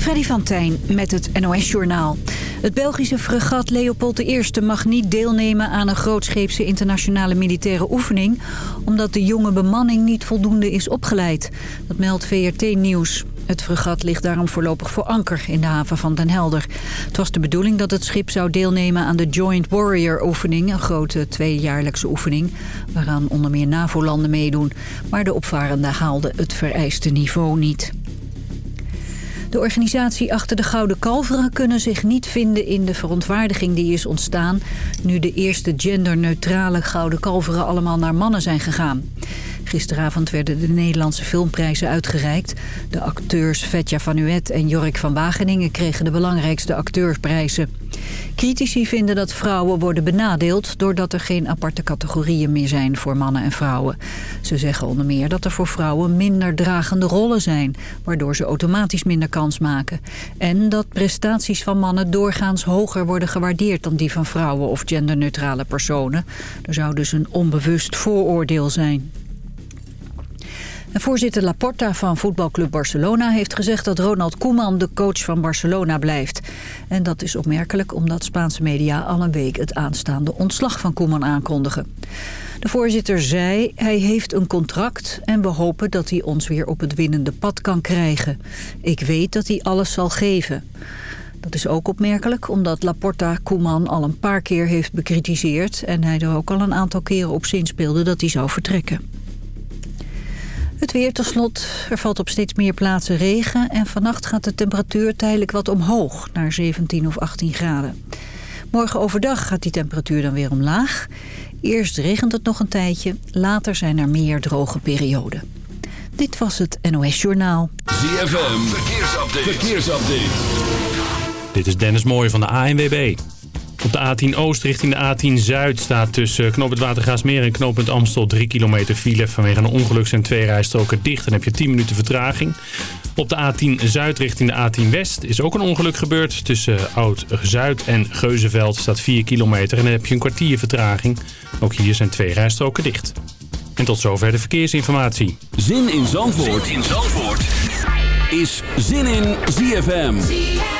Freddy van Tijn met het NOS-journaal. Het Belgische fregat Leopold I mag niet deelnemen aan een grootscheepse internationale militaire oefening... omdat de jonge bemanning niet voldoende is opgeleid. Dat meldt VRT Nieuws. Het fregat ligt daarom voorlopig voor anker in de haven van Den Helder. Het was de bedoeling dat het schip zou deelnemen aan de Joint Warrior oefening... een grote tweejaarlijkse oefening waaraan onder meer NAVO-landen meedoen. Maar de opvarenden haalden het vereiste niveau niet. De organisatie achter de Gouden Kalveren kunnen zich niet vinden in de verontwaardiging die is ontstaan... nu de eerste genderneutrale Gouden Kalveren allemaal naar mannen zijn gegaan. Gisteravond werden de Nederlandse filmprijzen uitgereikt. De acteurs Vetja van Uet en Jorik van Wageningen kregen de belangrijkste acteursprijzen. Critici vinden dat vrouwen worden benadeeld... doordat er geen aparte categorieën meer zijn voor mannen en vrouwen. Ze zeggen onder meer dat er voor vrouwen minder dragende rollen zijn... waardoor ze automatisch minder kans maken. En dat prestaties van mannen doorgaans hoger worden gewaardeerd... dan die van vrouwen of genderneutrale personen. Er zou dus een onbewust vooroordeel zijn. En voorzitter Laporta van voetbalclub Barcelona heeft gezegd dat Ronald Koeman de coach van Barcelona blijft. En dat is opmerkelijk omdat Spaanse media al een week het aanstaande ontslag van Koeman aankondigen. De voorzitter zei, hij heeft een contract en we hopen dat hij ons weer op het winnende pad kan krijgen. Ik weet dat hij alles zal geven. Dat is ook opmerkelijk omdat Laporta Koeman al een paar keer heeft bekritiseerd... en hij er ook al een aantal keren op zinspeelde dat hij zou vertrekken. Het weer tot slot. Er valt op steeds meer plaatsen regen... en vannacht gaat de temperatuur tijdelijk wat omhoog... naar 17 of 18 graden. Morgen overdag gaat die temperatuur dan weer omlaag. Eerst regent het nog een tijdje. Later zijn er meer droge perioden. Dit was het NOS Journaal. ZFM, verkeersupdate. verkeersupdate. Dit is Dennis Mooij van de ANWB. Op de A10 Oost richting de A10 Zuid staat tussen knooppunt Watergaasmeer en knooppunt Amstel 3 kilometer file. Vanwege een ongeluk zijn twee rijstroken dicht en heb je 10 minuten vertraging. Op de A10 Zuid richting de A10 West is ook een ongeluk gebeurd. Tussen Oud-Zuid en Geuzenveld staat 4 kilometer en dan heb je een kwartier vertraging. Ook hier zijn twee rijstroken dicht. En tot zover de verkeersinformatie. Zin in Zandvoort, zin in Zandvoort. is Zin in ZFM.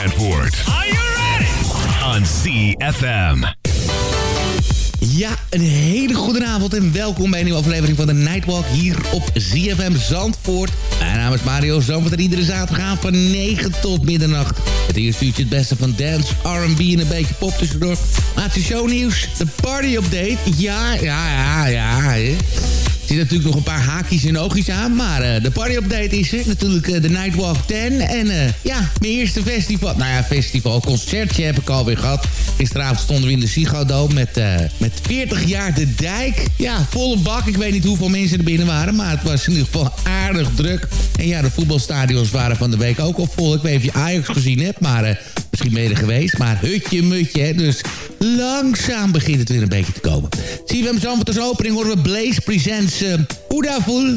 Zandvoort. Are you ready? On CFM. Ja, een hele goede avond en welkom bij een nieuwe aflevering van de Nightwalk hier op ZFM Zandvoort. Mijn naam is Mario Zandvoort en iedere zaterdag van 9 tot middernacht. Het eerste uurtje het beste van dance, R&B en een beetje pop tussendoor. Laatste shownieuws, de party update. Ja, ja, ja, ja. Hè zit natuurlijk nog een paar haakjes en oogjes aan. Maar uh, de party-update is er. Natuurlijk uh, de Nightwalk 10. En uh, ja, mijn eerste festival. Nou ja, festival. Concertje heb ik alweer gehad. Gisteravond stonden we in de Sigo Dome met, met 40 jaar de dijk. Ja, volle bak. Ik weet niet hoeveel mensen er binnen waren. Maar het was in ieder geval aardig druk. En ja, de voetbalstadions waren van de week ook al vol. Ik weet niet of je Ajax gezien hebt. Maar misschien er geweest. Maar hutje mutje. Dus langzaam begint het weer een beetje te komen. Zie we hem zo met als opening horen we Blaze Presents uh.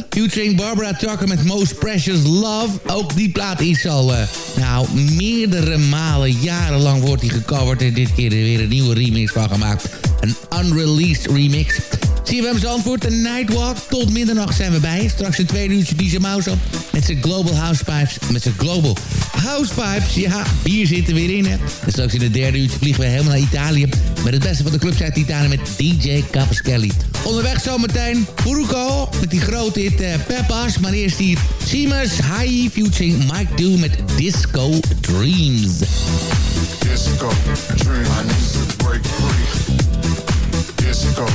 Featuring Barbara Tucker met Most Precious Love. Ook die plaat is al, uh, nou, meerdere malen, jarenlang wordt die gecoverd. En dit keer weer een nieuwe remix van gemaakt. Een unreleased remix. CFM antwoord de Nightwalk. Tot middernacht zijn we bij. Straks een tweede uurtje DJ Mouse op. Met zijn Global House Pipes. Met zijn Global House Pipes. Ja, bier zit er weer in, hè. En straks in het derde uurtje vliegen we helemaal naar Italië. Met het beste van de clubs uit Italië met DJ Cavaschelli. Onderweg zometeen Furuko met die grote hit uh, Peppas. Maar eerst hier Seamus High Futuring Mike Do met Disco Dreams. Disco Dream, I need to break free. Disco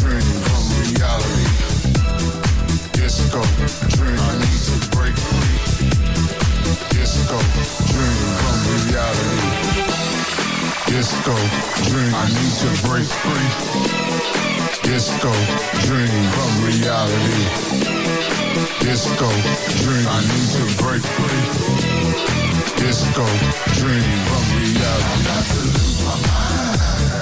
dream from reality. Disco dream, I need to break free. Disco dream from reality. Disco dream, I need to break free. Disco dream from reality. Disco dream, I need to break free. Disco dream from reality. I got to lose my mind.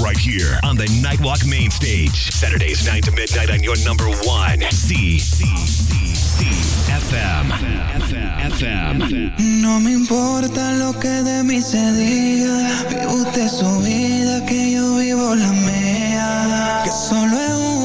Right here on the Nightwalk main stage. Saturdays 9 to midnight on your number one. C. C. C. C. FM. FM. No me importa lo que de mí se diga. Vive usted su vida, que yo vivo la mía. Que solo es una,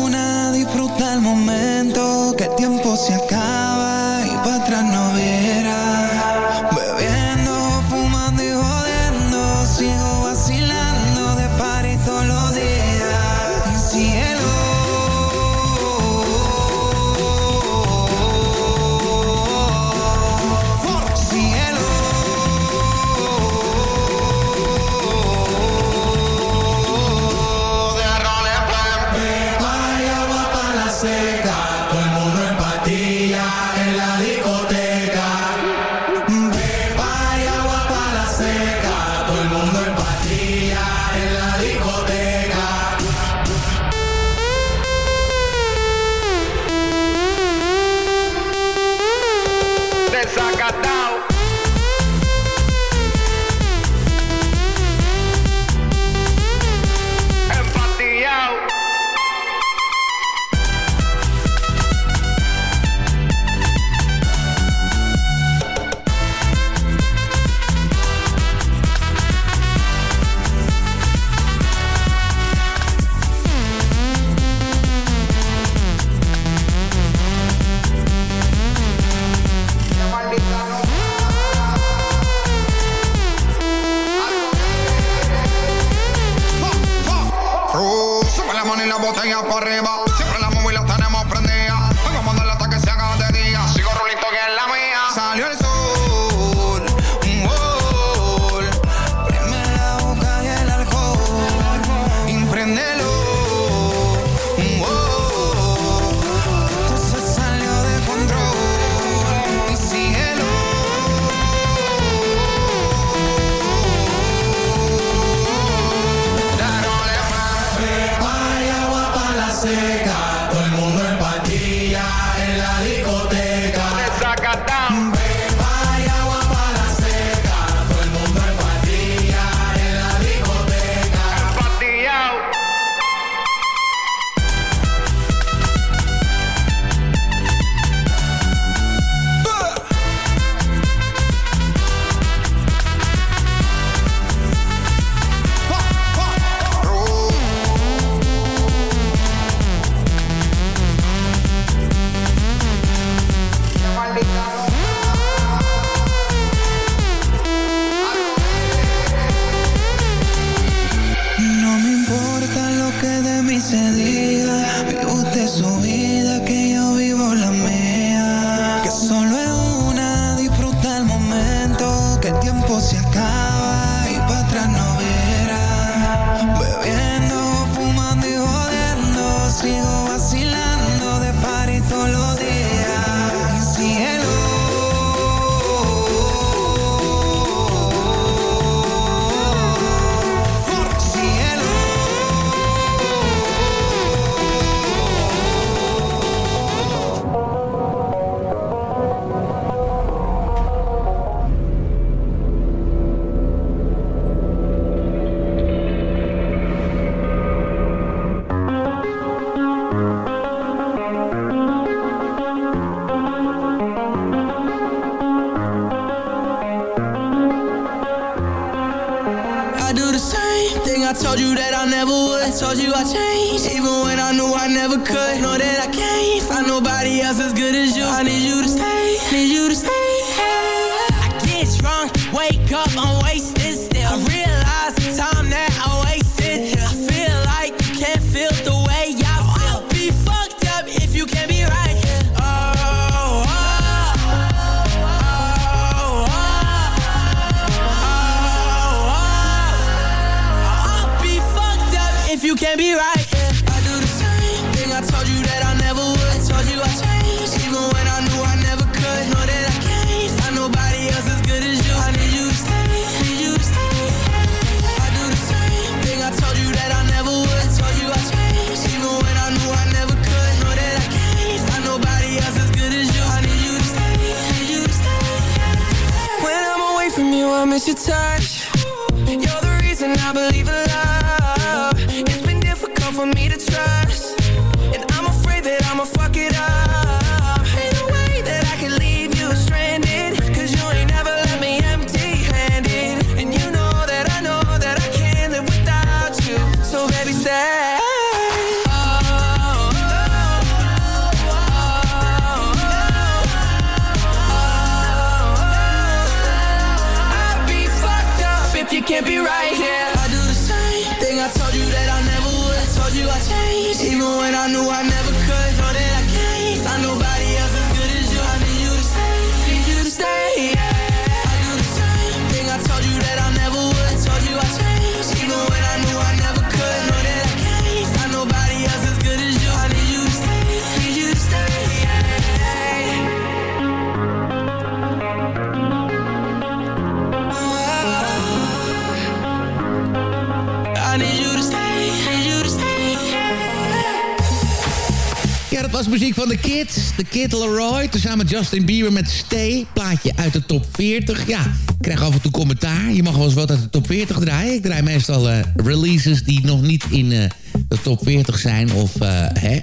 muziek van The Kids. The Kid Leroy. Tezamen Justin Bieber met Stay. Plaatje uit de top 40. Ja, ik krijg af en toe commentaar. Je mag wel eens wat uit de top 40 draaien. Ik draai meestal uh, releases die nog niet in... Uh, de top 40 zijn of uh, hè,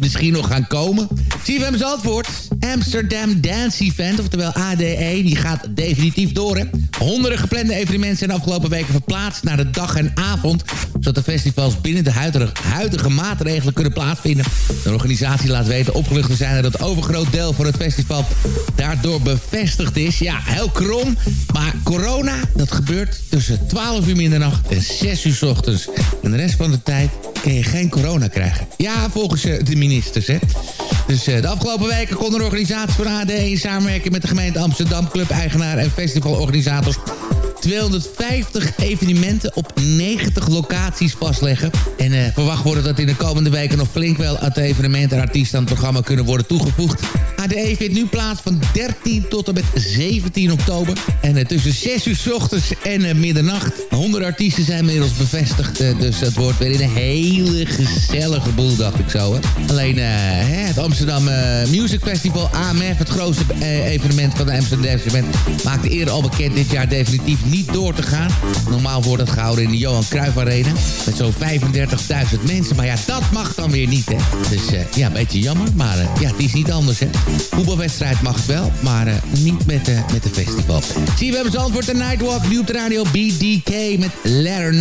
misschien nog gaan komen. CFM Zandvoort, Amsterdam Dance Event, oftewel ADE, die gaat definitief door. Hè. Honderden geplande evenementen zijn de afgelopen weken verplaatst naar de dag en avond, zodat de festivals binnen de huidige, huidige maatregelen kunnen plaatsvinden. De organisatie laat weten opgelucht te zijn dat het overgroot deel van het festival daardoor bevestigd is. Ja, heel krom, maar corona, dat gebeurt tussen 12 uur middernacht en 6 uur s ochtends. En de rest van de tijd kun je geen corona krijgen. Ja, volgens eh, de ministers, hè. Dus eh, de afgelopen weken kon de organisatie van AD in samenwerking met de gemeente Amsterdam... club-eigenaar en festivalorganisators 250 evenementen op 90 locaties vastleggen. En uh, verwacht wordt dat in de komende weken nog flink wel het evenementen en artiesten aan het programma kunnen worden toegevoegd. ADE vindt nu plaats van 13 tot en met 17 oktober. En uh, tussen 6 uur s ochtends en uh, middernacht. 100 artiesten zijn inmiddels bevestigd. dus het wordt weer een hele gezellige boel, dacht ik zo. Hè. Alleen het Amsterdam Music Festival, AMF, het grootste evenement van de Amsterdam Event, maakte eerder al bekend dit jaar definitief niet door te gaan. Normaal wordt het gehouden in de Johan Cruijff Arena. Met zo'n 35.000 mensen. Maar ja, dat mag dan weer niet, hè. Dus uh, ja, een beetje jammer. Maar uh, ja, het is niet anders, hè. Voetbalwedstrijd mag het wel, maar uh, niet met, met de festival. Zie we hebben antwoord de Nightwalk. Nu radio BDK met Let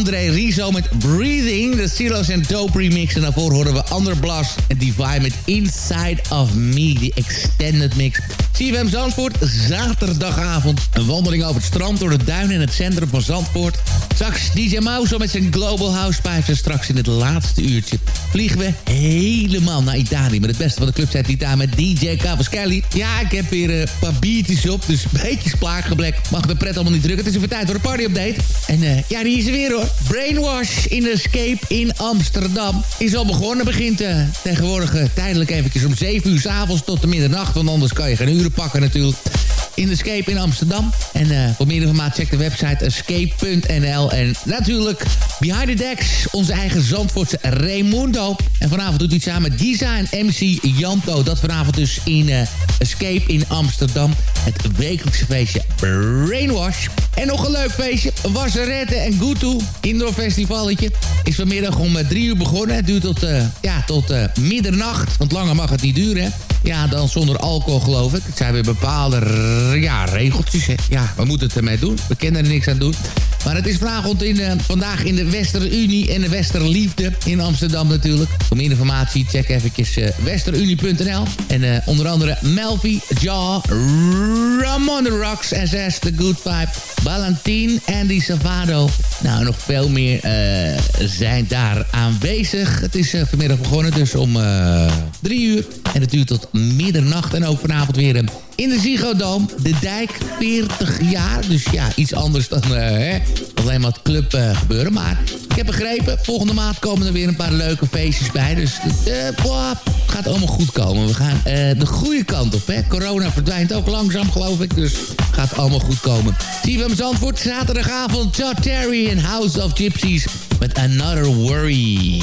André Rizzo met Breathing. De Silos en Dope remix. En daarvoor horen we Underblast en Divine met Inside of Me. Die extended mix. CFM Zandvoort, zaterdagavond. Een wandeling over het strand door de duinen in het centrum van Zandvoort. Straks DJ Mauso met zijn Global House Pipes. En straks in het laatste uurtje vliegen we helemaal naar Italië. Met het beste van de club zet daar met DJ Cavaschelli. Ja, ik heb weer een paar biertjes op, dus een beetje splaaggeblek. Mag de pret allemaal niet drukken. Het is even tijd voor de party-update. En uh, ja, die is er weer hoor. Brainwash in Escape in Amsterdam. Is al begonnen, begint uh, tegenwoordig tijdelijk eventjes om 7 uur s avonds tot de middernacht. Want anders kan je geen uren pakken natuurlijk in Escape in Amsterdam. En uh, voor meer informatie check de website escape.nl. En natuurlijk Behind the Decks, onze eigen Zandvoortse Raimundo. En vanavond doet hij samen Giza en MC Janto. Dat vanavond dus in Escape in Amsterdam. Het wekelijkse feestje Brainwash. En nog een leuk feestje. Wasserette en Gutu. Indoor festivalletje. Is vanmiddag om uh, drie uur begonnen. Het duurt tot, ja, tot middernacht. Want langer mag het niet duren. Ja, dan zonder alcohol geloof ik. Het zijn weer bepaalde ja, regeltjes. Hè. Ja, we moeten het ermee doen. We kunnen er niks aan doen. Maar het is vanavond in, uh, vandaag in de Westerunie en de Westerliefde in Amsterdam natuurlijk. Voor meer informatie check eventjes uh, westerunie.nl. En uh, onder andere Melvi, Jaw, Ramon the Rocks, SS, The Good Vibe, Valentine, Andy Savado. Nou, nog veel meer zijn daar aanwezig. Het is vanmiddag begonnen, dus om drie uur. En het duurt tot middernacht. En ook vanavond weer in de Ziggo Dome. De Dijk, 40 jaar. Dus ja, iets anders dan hè, alleen het club uh, gebeuren. Maar ik heb begrepen, volgende maand komen er weer een paar leuke feestjes bij. Dus het uh, gaat allemaal goed komen. We gaan de goede kant op. Hè. Corona verdwijnt ook langzaam, geloof ik. Dus gaat allemaal goed komen. CFM Zandvoort, zaterdagavond. Todd Terry in House of Gypsies met Another Worry.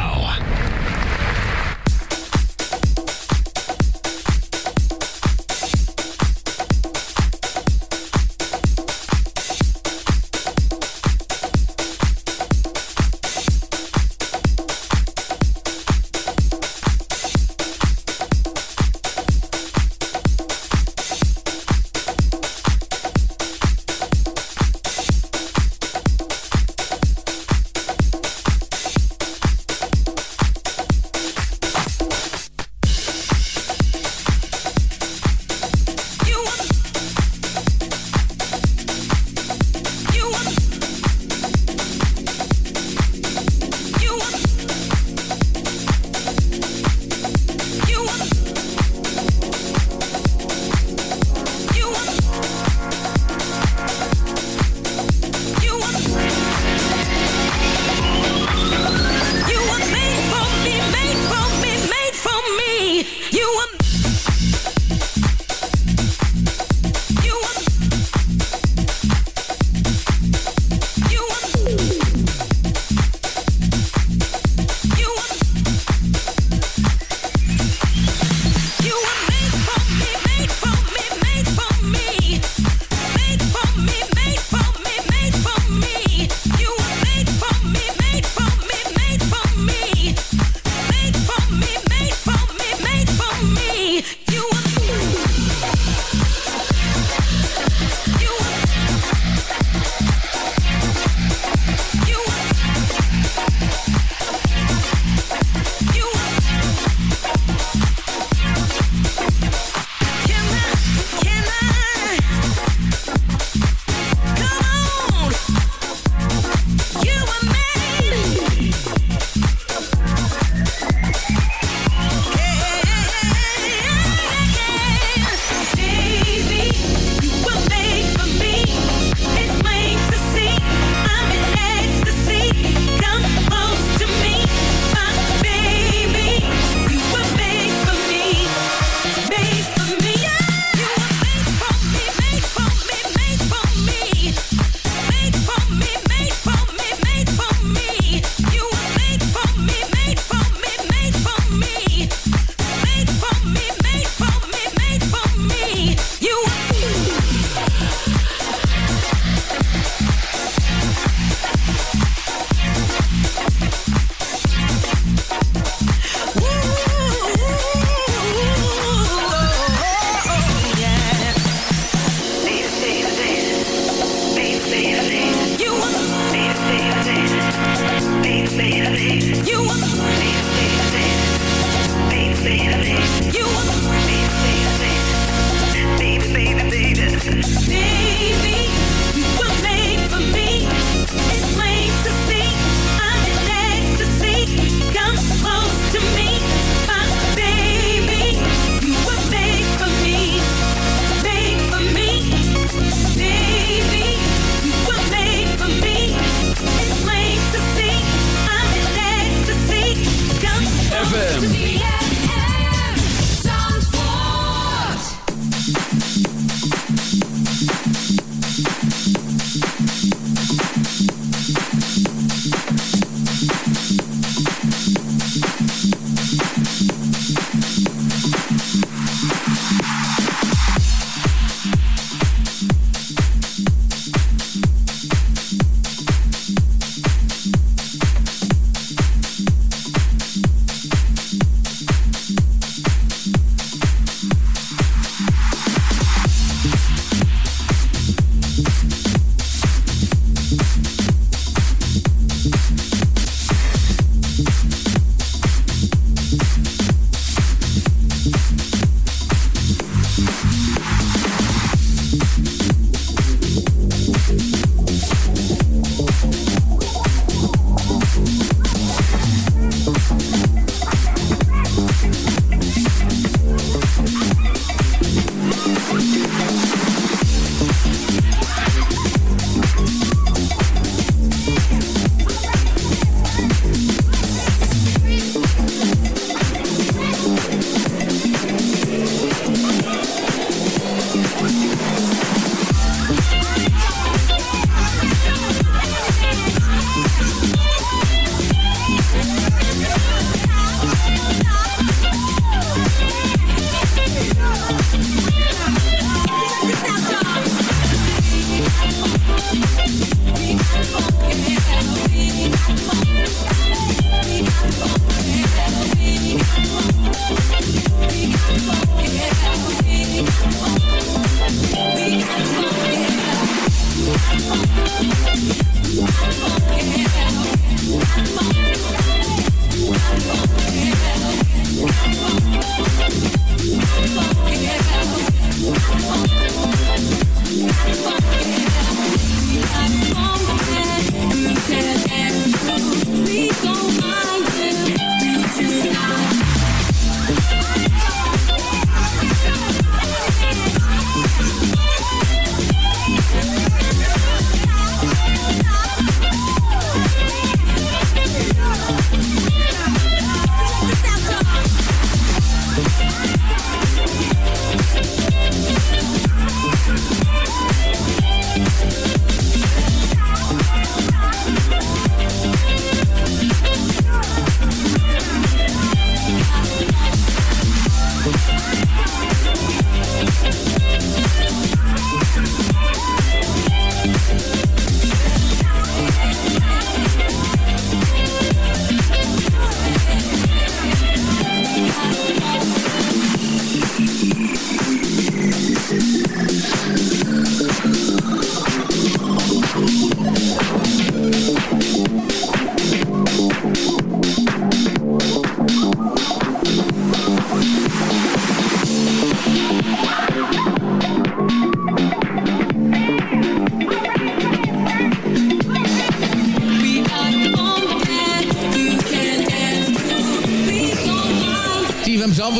Hey.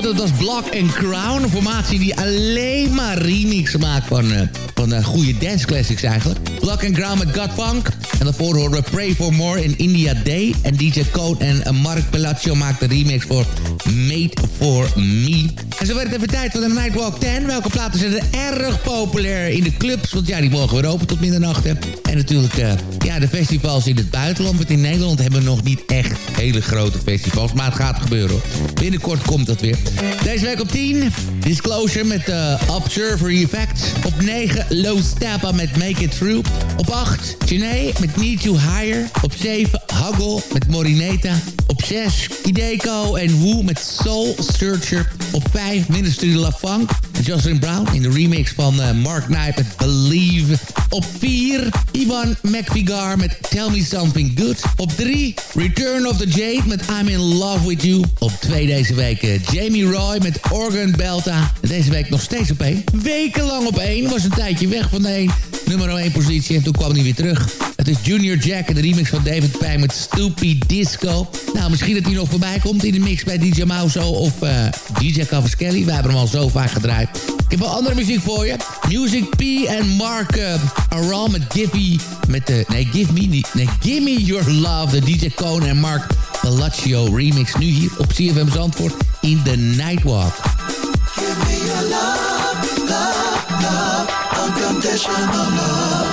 En Crown. Een formatie die alleen maar remixen maakt van, uh, van uh, goede dance classics eigenlijk. Black and Crown met Godfunk. En daarvoor horen we Pray for More in India Day. En DJ Code en uh, Mark Pelaccio maakten remix voor Made for Me. En zo werd het even tijd voor de Nightwalk 10. Welke platen zijn er erg populair in de clubs? Want ja, die mogen weer open tot middernacht. En natuurlijk uh, ja, de festivals in het buitenland. Want in Nederland hebben we nog niet echt hele grote festivals. Maar het gaat gebeuren hoor. Binnenkort komt dat weer. Deze week op 10. Disclosure met uh, Observer Effect. Op 9. Low Steppa met Make It Through. Op 8. Janae met Need You Higher. Op 7. Huggle met Morineta. Op 6. Ideco en Woo met Soul Searcher. Op 5. Ministry La Funk. Jocelyn Brown in de remix van uh, Mark Knight met Believe. Op 4. Ivan McVigar met Tell Me Something Good. Op 3. Return of the Jade met I'm in Love With You. Op 2 deze week uh, Jamie Roy met Organ Belta. Deze week nog steeds op 1. Wekenlang op 1. Was een tijdje weg van de 1, nummer 1 positie. En toen kwam hij weer terug. Het is Junior Jack en de remix van David Pijn met Stupid Disco. Nou, misschien dat hij nog voorbij komt in de mix bij DJ Mauso of uh, DJ Cavaschelli. We hebben hem al zo vaak gedraaid. Ik heb wel andere muziek voor je. Music P en Mark uh, Aram met Give Met de, nee, Give Me. Nee, Give Me Your Love. De DJ Cone en Mark Bellaccio remix. Nu hier op CFM Zandvoort in The Nightwalk. Give me your love, love, love, unconditional love.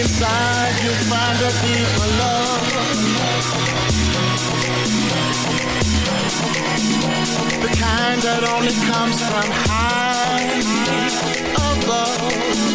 inside you'll find a deeper love. The kind that only comes from high above.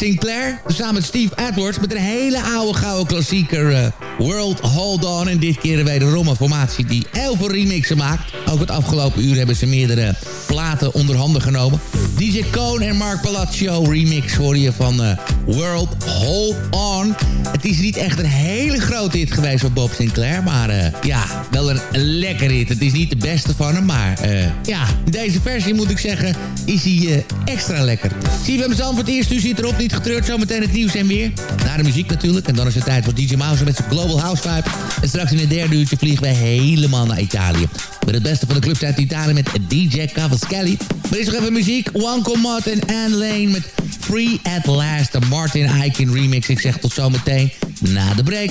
Sinclair. Samen met Steve Edwards met een hele oude gouden klassieker uh, World Hold On. En dit keer wederom een formatie die heel veel remixen maakt. Ook het afgelopen uur hebben ze meerdere platen onder handen genomen. DJ Koon en Mark Palazzo remix hoor je van uh, World Hold On. Het is niet echt een hele grote hit geweest van Bob Sinclair. Maar uh, ja, wel een lekker hit. Het is niet de beste van hem. Maar ja, deze versie moet ik zeggen, is hij extra lekker. Zie je hem zelf het eerste uur zit erop. Niet getreurd, zometeen het nieuws en weer. Na de muziek natuurlijk. En dan is het tijd voor DJ Mouse met zijn Global House Vibe. En straks in het derde uurtje vliegen we helemaal naar Italië. Met het beste van de clubs uit Italië met DJ Cavaschelli. Maar is nog even muziek. Wanko Martin en Lane met Free at Last. De Martin Eichen remix. Ik zeg tot zometeen na de break.